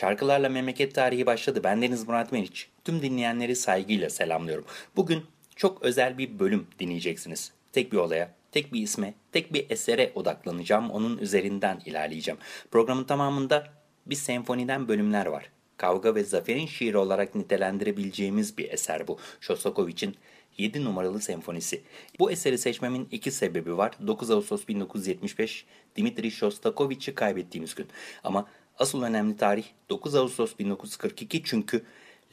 Şarkılarla Memleket Tarihi başladı. Ben Deniz Murat Meriç. Tüm dinleyenleri saygıyla selamlıyorum. Bugün çok özel bir bölüm dinleyeceksiniz. Tek bir olaya, tek bir isme, tek bir esere odaklanacağım. Onun üzerinden ilerleyeceğim. Programın tamamında bir senfoniden bölümler var. Kavga ve Zafer'in şiiri olarak nitelendirebileceğimiz bir eser bu. Shostakovich'in 7 numaralı senfonisi. Bu eseri seçmemin iki sebebi var. 9 Ağustos 1975 Dimitri Shostakovich'i kaybettiğimiz gün. Ama Asıl önemli tarih 9 Ağustos 1942 çünkü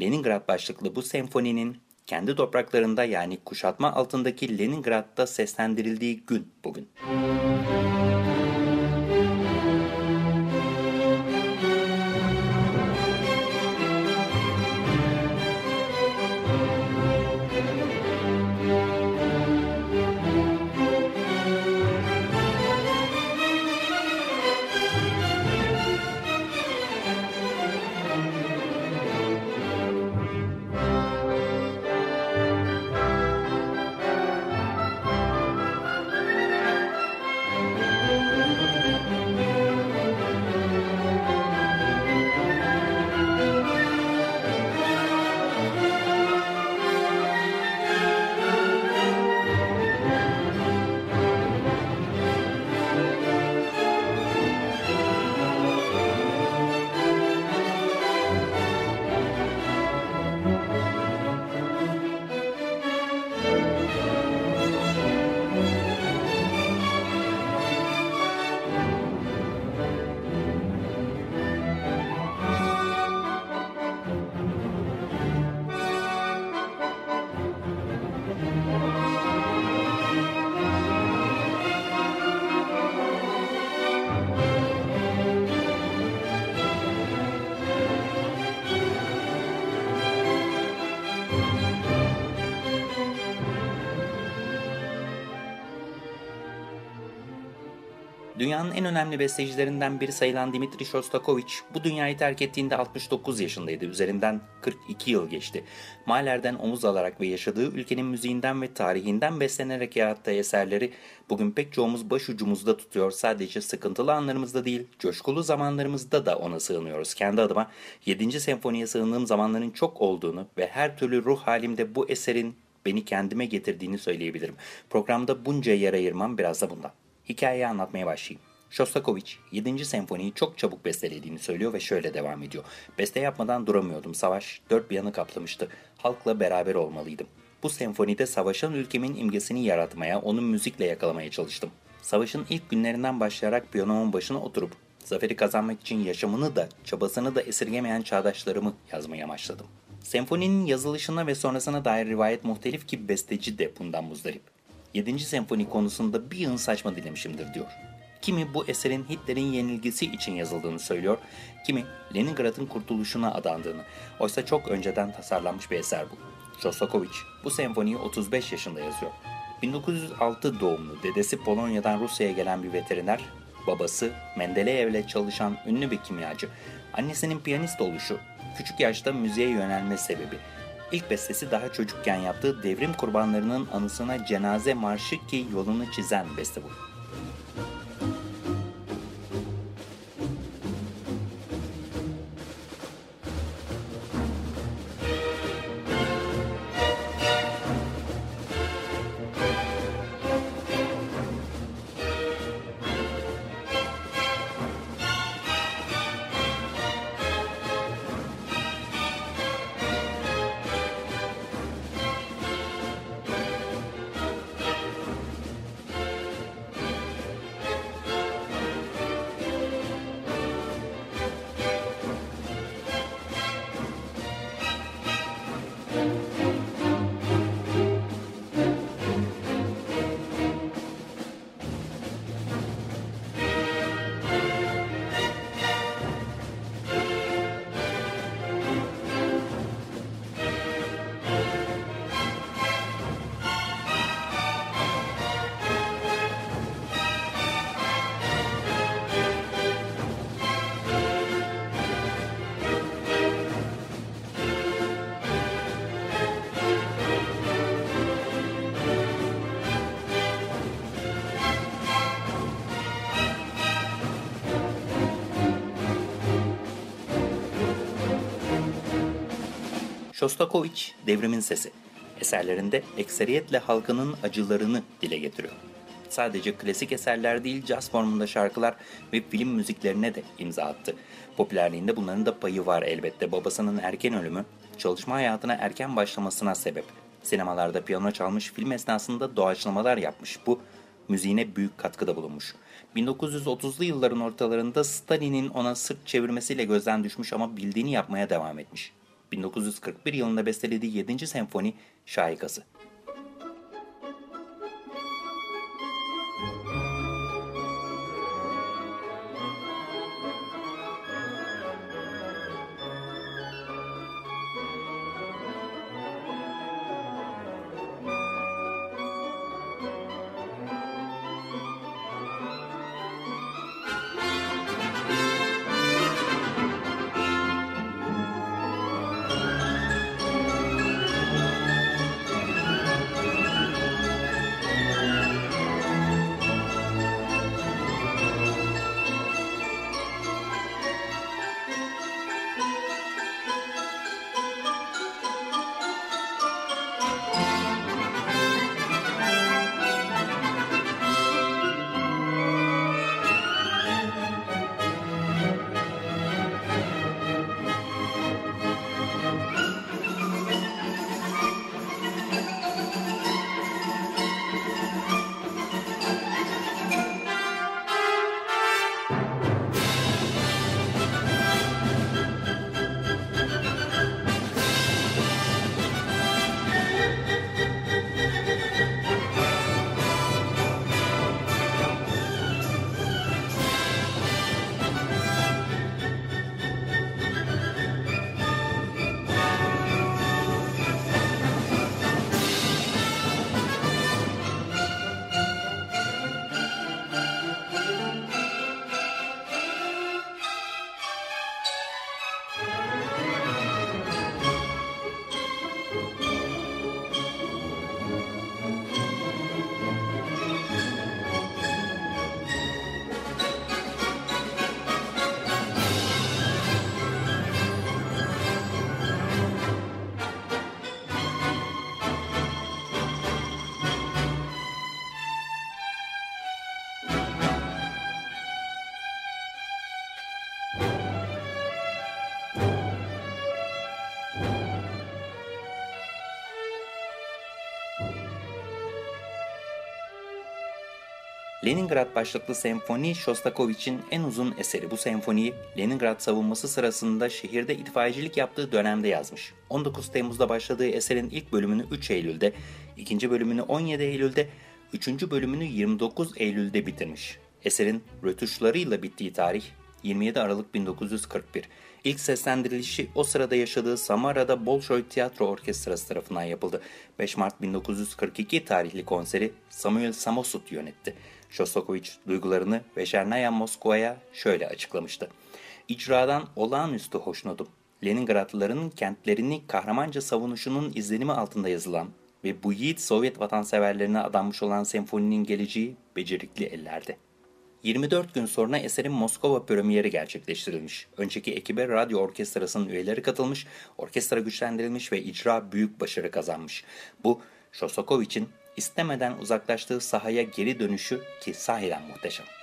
Leningrad başlıklı bu senfoninin kendi topraklarında yani kuşatma altındaki Leningrad'da seslendirildiği gün bugün. Müzik Dünyanın en önemli bestecilerinden biri sayılan Dimitri Shostakovich bu dünyayı terk ettiğinde 69 yaşındaydı. Üzerinden 42 yıl geçti. Mahler'den omuz alarak ve yaşadığı ülkenin müziğinden ve tarihinden beslenerek yarattığı eserleri bugün pek çoğumuz başucumuzda tutuyor. Sadece sıkıntılı anlarımızda değil, coşkulu zamanlarımızda da ona sığınıyoruz. Kendi adıma 7. senfoniye sığındığım zamanların çok olduğunu ve her türlü ruh halimde bu eserin beni kendime getirdiğini söyleyebilirim. Programda bunca yer ayırmam biraz da bundan. Hikayeyi anlatmaya başlayayım. Shostakovich 7. senfoniyi çok çabuk bestelediğini söylüyor ve şöyle devam ediyor. Beste yapmadan duramıyordum. Savaş dört bir yanı kaplamıştı. Halkla beraber olmalıydım. Bu senfonide savaşan ülkemin imgesini yaratmaya, onun müzikle yakalamaya çalıştım. Savaşın ilk günlerinden başlayarak piyanomun başına oturup zaferi kazanmak için yaşamını da çabasını da esirgemeyen çağdaşlarımı yazmaya başladım. Senfoninin yazılışına ve sonrasına dair rivayet muhtelif ki besteci de bundan muzdarip. 7. senfoni konusunda bir yığın saçma dilemişimdir diyor. Kimi bu eserin Hitler'in yenilgisi için yazıldığını söylüyor, kimi Leningrad'ın kurtuluşuna adandığını. Oysa çok önceden tasarlanmış bir eser bu. Shostakovich bu senfoniyi 35 yaşında yazıyor. 1906 doğumlu dedesi Polonya'dan Rusya'ya gelen bir veteriner, babası Mendeleyev'le çalışan ünlü bir kimyacı. Annesinin piyanist oluşu, küçük yaşta müziğe yönelme sebebi. İlk bestesi daha çocukken yaptığı devrim kurbanlarının anısına cenaze marşı ki yolunu çizen beste bu. Shostakovich devrimin sesi. Eserlerinde ekseriyetle halkının acılarını dile getiriyor. Sadece klasik eserler değil, caz formunda şarkılar ve film müziklerine de imza attı. Popülerliğinde bunların da payı var elbette. Babasının erken ölümü, çalışma hayatına erken başlamasına sebep. Sinemalarda piyano çalmış, film esnasında doğaçlamalar yapmış. Bu müziğine büyük katkıda bulunmuş. 1930'lu yılların ortalarında Stalin'in ona sırt çevirmesiyle gözden düşmüş ama bildiğini yapmaya devam etmiş. 1941 yılında bestelediği 7. senfoni şahikası. Leningrad başlıklı senfoni Shostakovich'in en uzun eseri. Bu senfoniyi Leningrad savunması sırasında şehirde itfaiyecilik yaptığı dönemde yazmış. 19 Temmuz'da başladığı eserin ilk bölümünü 3 Eylül'de, ikinci bölümünü 17 Eylül'de, üçüncü bölümünü 29 Eylül'de bitirmiş. Eserin rötuşlarıyla bittiği tarih 27 Aralık 1941. İlk seslendirilişi o sırada yaşadığı Samara'da Bolşoy Tiyatro Orkestrası tarafından yapıldı. 5 Mart 1942 tarihli konseri Samuel Samosut yönetti. Shostakovich duygularını Veşernaya Moskova'ya şöyle açıklamıştı. İcradan olağanüstü hoşnutum. Leningradlıların kentlerini kahramanca savunuşunun izlenimi altında yazılan ve bu yiğit Sovyet vatanseverlerine adanmış olan senfoninin geleceği becerikli ellerde. 24 gün sonra eserin Moskova premieri gerçekleştirilmiş. Önceki ekibe radyo orkestrasının üyeleri katılmış, orkestra güçlendirilmiş ve icra büyük başarı kazanmış. Bu Shostakovich'in istemeden uzaklaştığı sahaya geri dönüşü ki sahiden muhteşem.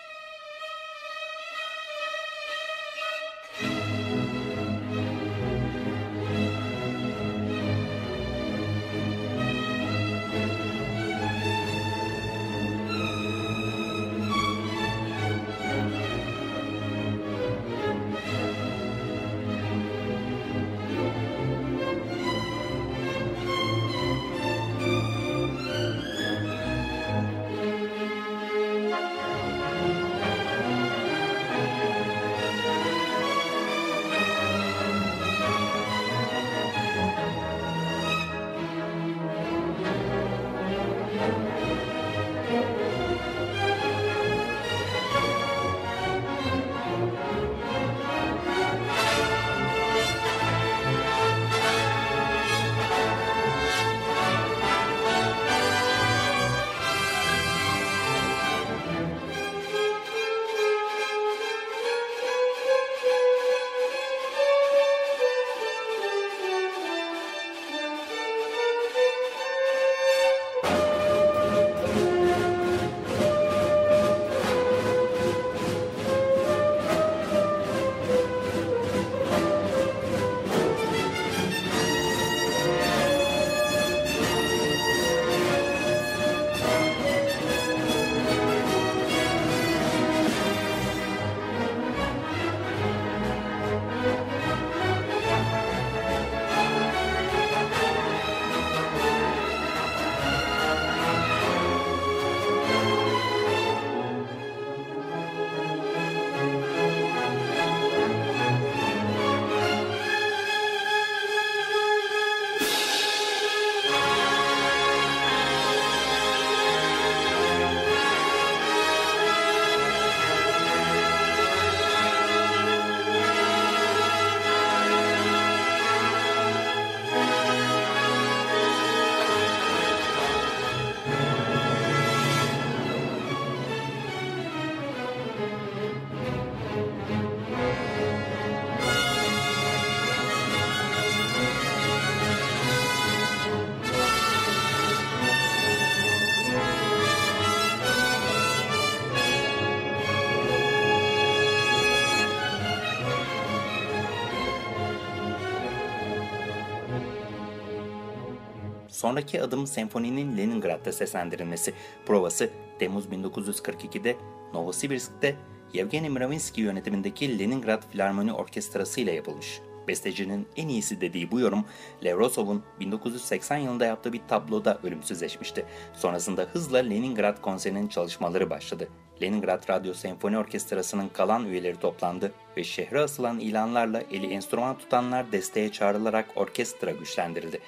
Sonraki adım senfoninin Leningrad'da seslendirilmesi. Provası Temmuz 1942'de Novosibirsk'te Yevgeny Mravinsky yönetimindeki Leningrad Filarmoni Orkestrası ile yapılmış. Bestecinin en iyisi dediği bu yorum, Levrosov'un 1980 yılında yaptığı bir tabloda ölümsüzleşmişti. Sonrasında hızla Leningrad konserinin çalışmaları başladı. Leningrad Radyo Senfoni Orkestrası'nın kalan üyeleri toplandı ve şehre asılan ilanlarla eli enstrüman tutanlar desteğe çağrılarak orkestra güçlendirildi.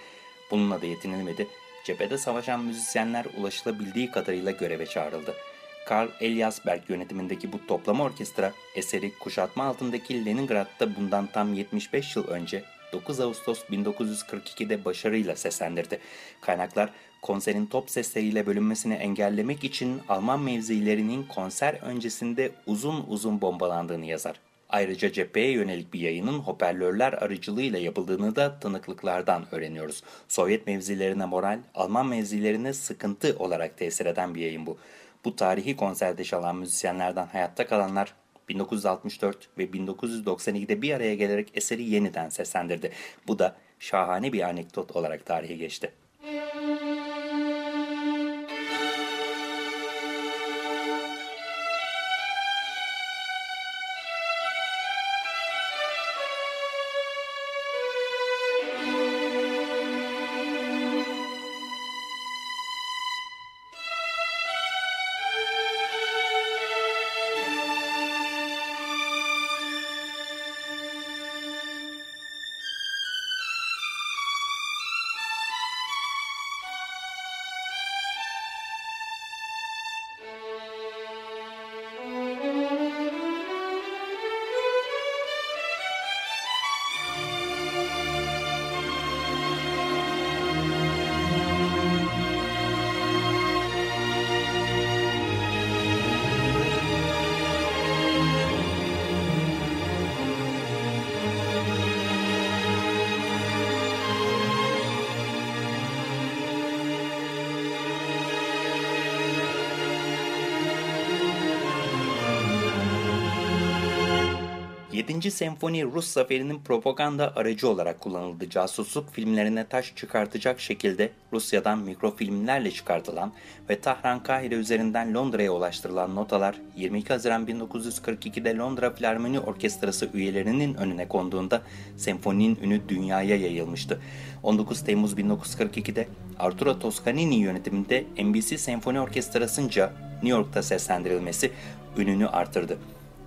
Bununla da yetinilmedi. Cephede savaşan müzisyenler ulaşılabildiği kadarıyla göreve çağrıldı. Karl Eliasberg yönetimindeki bu toplama orkestra eseri kuşatma altındaki Leningrad'da bundan tam 75 yıl önce 9 Ağustos 1942'de başarıyla seslendirdi. Kaynaklar konserin top sesleriyle bölünmesini engellemek için Alman mevzilerinin konser öncesinde uzun uzun bombalandığını yazar. Ayrıca cepheye yönelik bir yayının hoparlörler aracılığıyla yapıldığını da tanıklıklardan öğreniyoruz. Sovyet mevzilerine moral, Alman mevzilerine sıkıntı olarak tesir eden bir yayın bu. Bu tarihi konserde çalan müzisyenlerden hayatta kalanlar 1964 ve 1992'de bir araya gelerek eseri yeniden seslendirdi. Bu da şahane bir anekdot olarak tarihe geçti. Yedinci Senfoni Rus zaferinin propaganda aracı olarak kullanıldı. Casusluk filmlerine taş çıkartacak şekilde Rusya'dan mikrofilmlerle çıkartılan ve Tahran Kahire üzerinden Londra'ya ulaştırılan notalar 22 Haziran 1942'de Londra Filarmoni Orkestrası üyelerinin önüne konduğunda senfoninin ünü dünyaya yayılmıştı. 19 Temmuz 1942'de Arturo Toscanini yönetiminde NBC Senfoni Orkestrası'nca New York'ta seslendirilmesi ününü artırdı.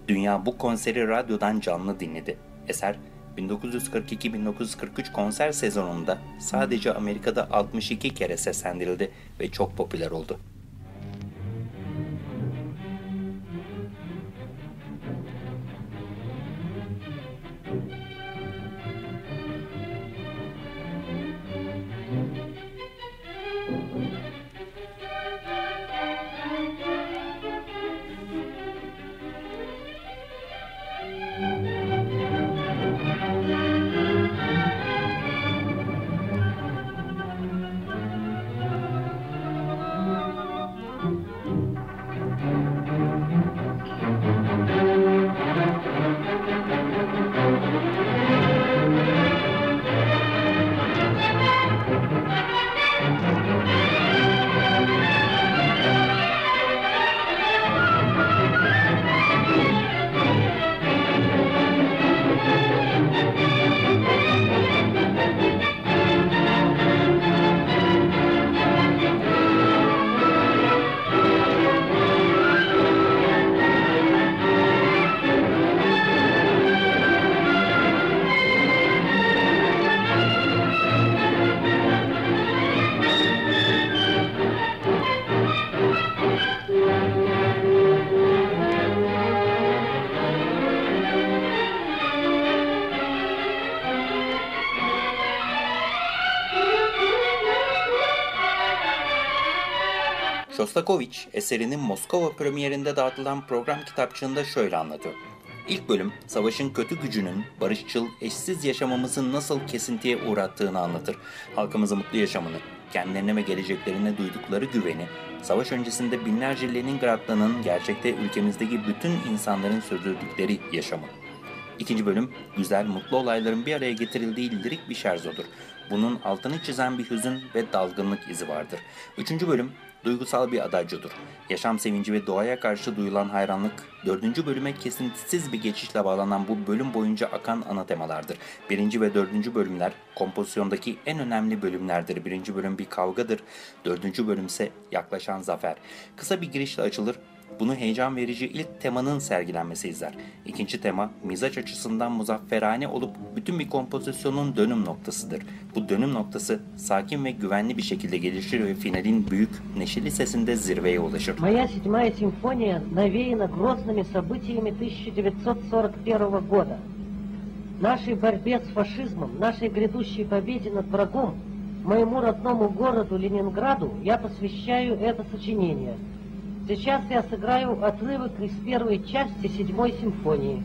Dünya bu konseri radyodan canlı dinledi. Eser 1942-1943 konser sezonunda sadece Amerika'da 62 kere seslendirildi ve çok popüler oldu. Shostakovich eserinin Moskova premierinde dağıtılan program kitapçığında şöyle anlatıyor. İlk bölüm savaşın kötü gücünün barışçıl, eşsiz yaşamamızı nasıl kesintiye uğrattığını anlatır. Halkımızın mutlu yaşamını, kendilerine ve geleceklerine duydukları güveni, savaş öncesinde binlerce Leningradlı'nın gerçekte ülkemizdeki bütün insanların sürdürdükleri yaşamı. İkinci bölüm güzel, mutlu olayların bir araya getirildiği lirik bir şerzodur. Bunun altını çizen bir hüzün ve dalgınlık izi vardır. Üçüncü bölüm duygusal bir adagiodur. Yaşam sevinci ve doğaya karşı duyulan hayranlık, dördüncü bölüme kesintisiz bir geçişle bağlanan bu bölüm boyunca akan ana temalardır. Birinci ve dördüncü bölümler kompozisyondaki en önemli bölümlerdir. Birinci bölüm bir kavgadır, dördüncü bölüm ise yaklaşan zafer. Kısa bir girişle açılır, bunu heyecan verici ilk temanın sergilenmesi izler. İkinci tema mizaç açısından muzafferane olup bütün bir kompozisyonun dönüm noktasıdır. Bu dönüm noktası sakin ve güvenli bir şekilde gelişir ve finalin büyük, neşeli sesinde zirveye ulaşır. Моя седьмая симфония навеяна грозными событиями 1941 года. Нашей борьбе с фашизмом, нашей грядущей победе над врагом, моему родному городу Ленинграду я посвящаю это сочинение. Сейчас я сыграю отрывок из первой части седьмой симфонии.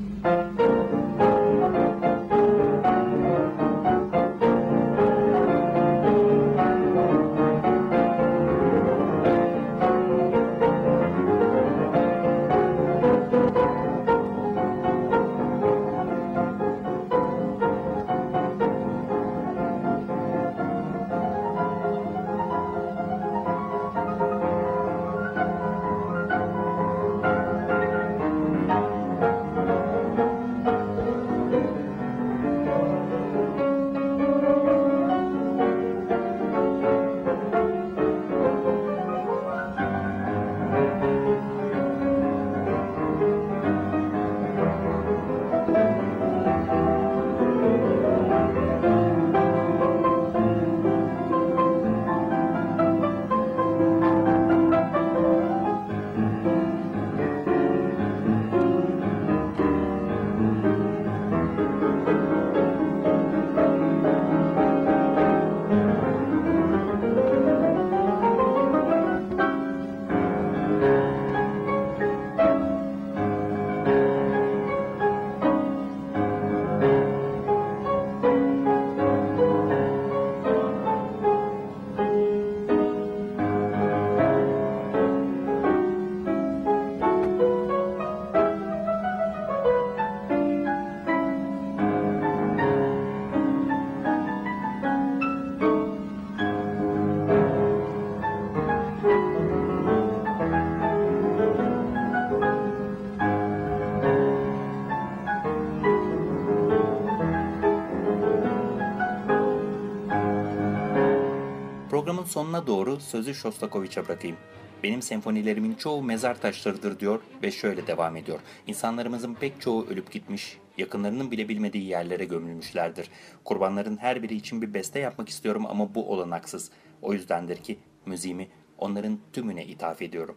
Programın sonuna doğru sözü Shostakovich'e bırakayım. Benim senfonilerimin çoğu mezar taşlarıdır diyor ve şöyle devam ediyor. İnsanlarımızın pek çoğu ölüp gitmiş, yakınlarının bile bilmediği yerlere gömülmüşlerdir. Kurbanların her biri için bir beste yapmak istiyorum ama bu olanaksız. O yüzdendir ki müziğimi onların tümüne ithaf ediyorum.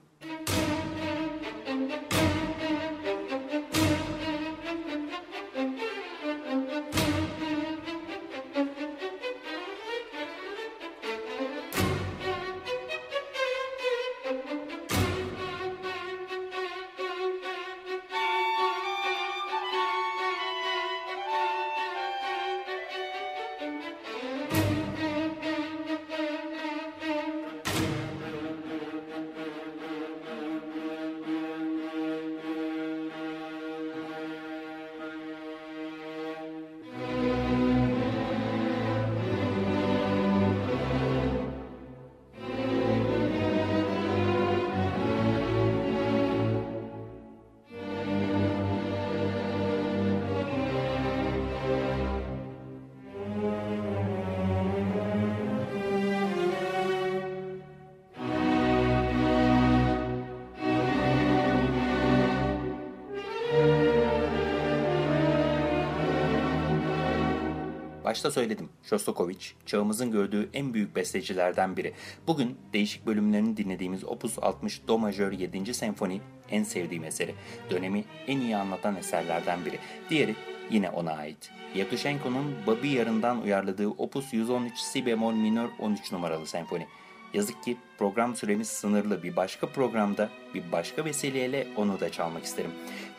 Başta söyledim, Shostakovich çağımızın gördüğü en büyük bestecilerden biri. Bugün değişik bölümlerini dinlediğimiz Opus 60 Do majör 7. senfoni en sevdiğim eseri. Dönemi en iyi anlatan eserlerden biri. Diğeri yine ona ait. Yevtushenko'nun Babi yarından uyarladığı Opus 113 Si bemol minör 13 numaralı senfoni. Yazık ki program süremiz sınırlı. Bir başka programda bir başka vesileyle onu da çalmak isterim.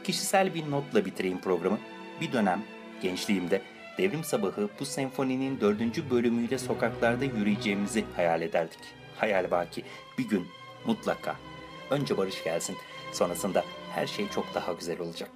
Kişisel bir notla bitireyim programı. Bir dönem gençliğimde Devrim sabahı bu senfoninin dördüncü bölümüyle sokaklarda yürüyeceğimizi hayal ederdik. Hayal baki bir gün mutlaka. Önce barış gelsin, sonrasında her şey çok daha güzel olacak.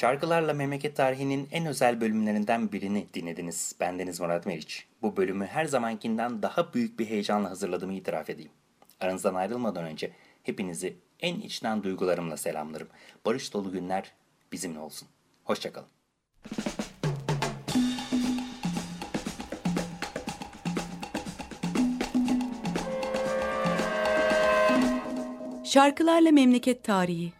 Şarkılarla memleket tarihinin en özel bölümlerinden birini dinlediniz. Bendeniz Murat Meriç. Bu bölümü her zamankinden daha büyük bir heyecanla hazırladığımı itiraf edeyim. Aranızdan ayrılmadan önce hepinizi en içten duygularımla selamlarım. Barış dolu günler bizimle olsun. Hoşçakalın. Şarkılarla Memleket Tarihi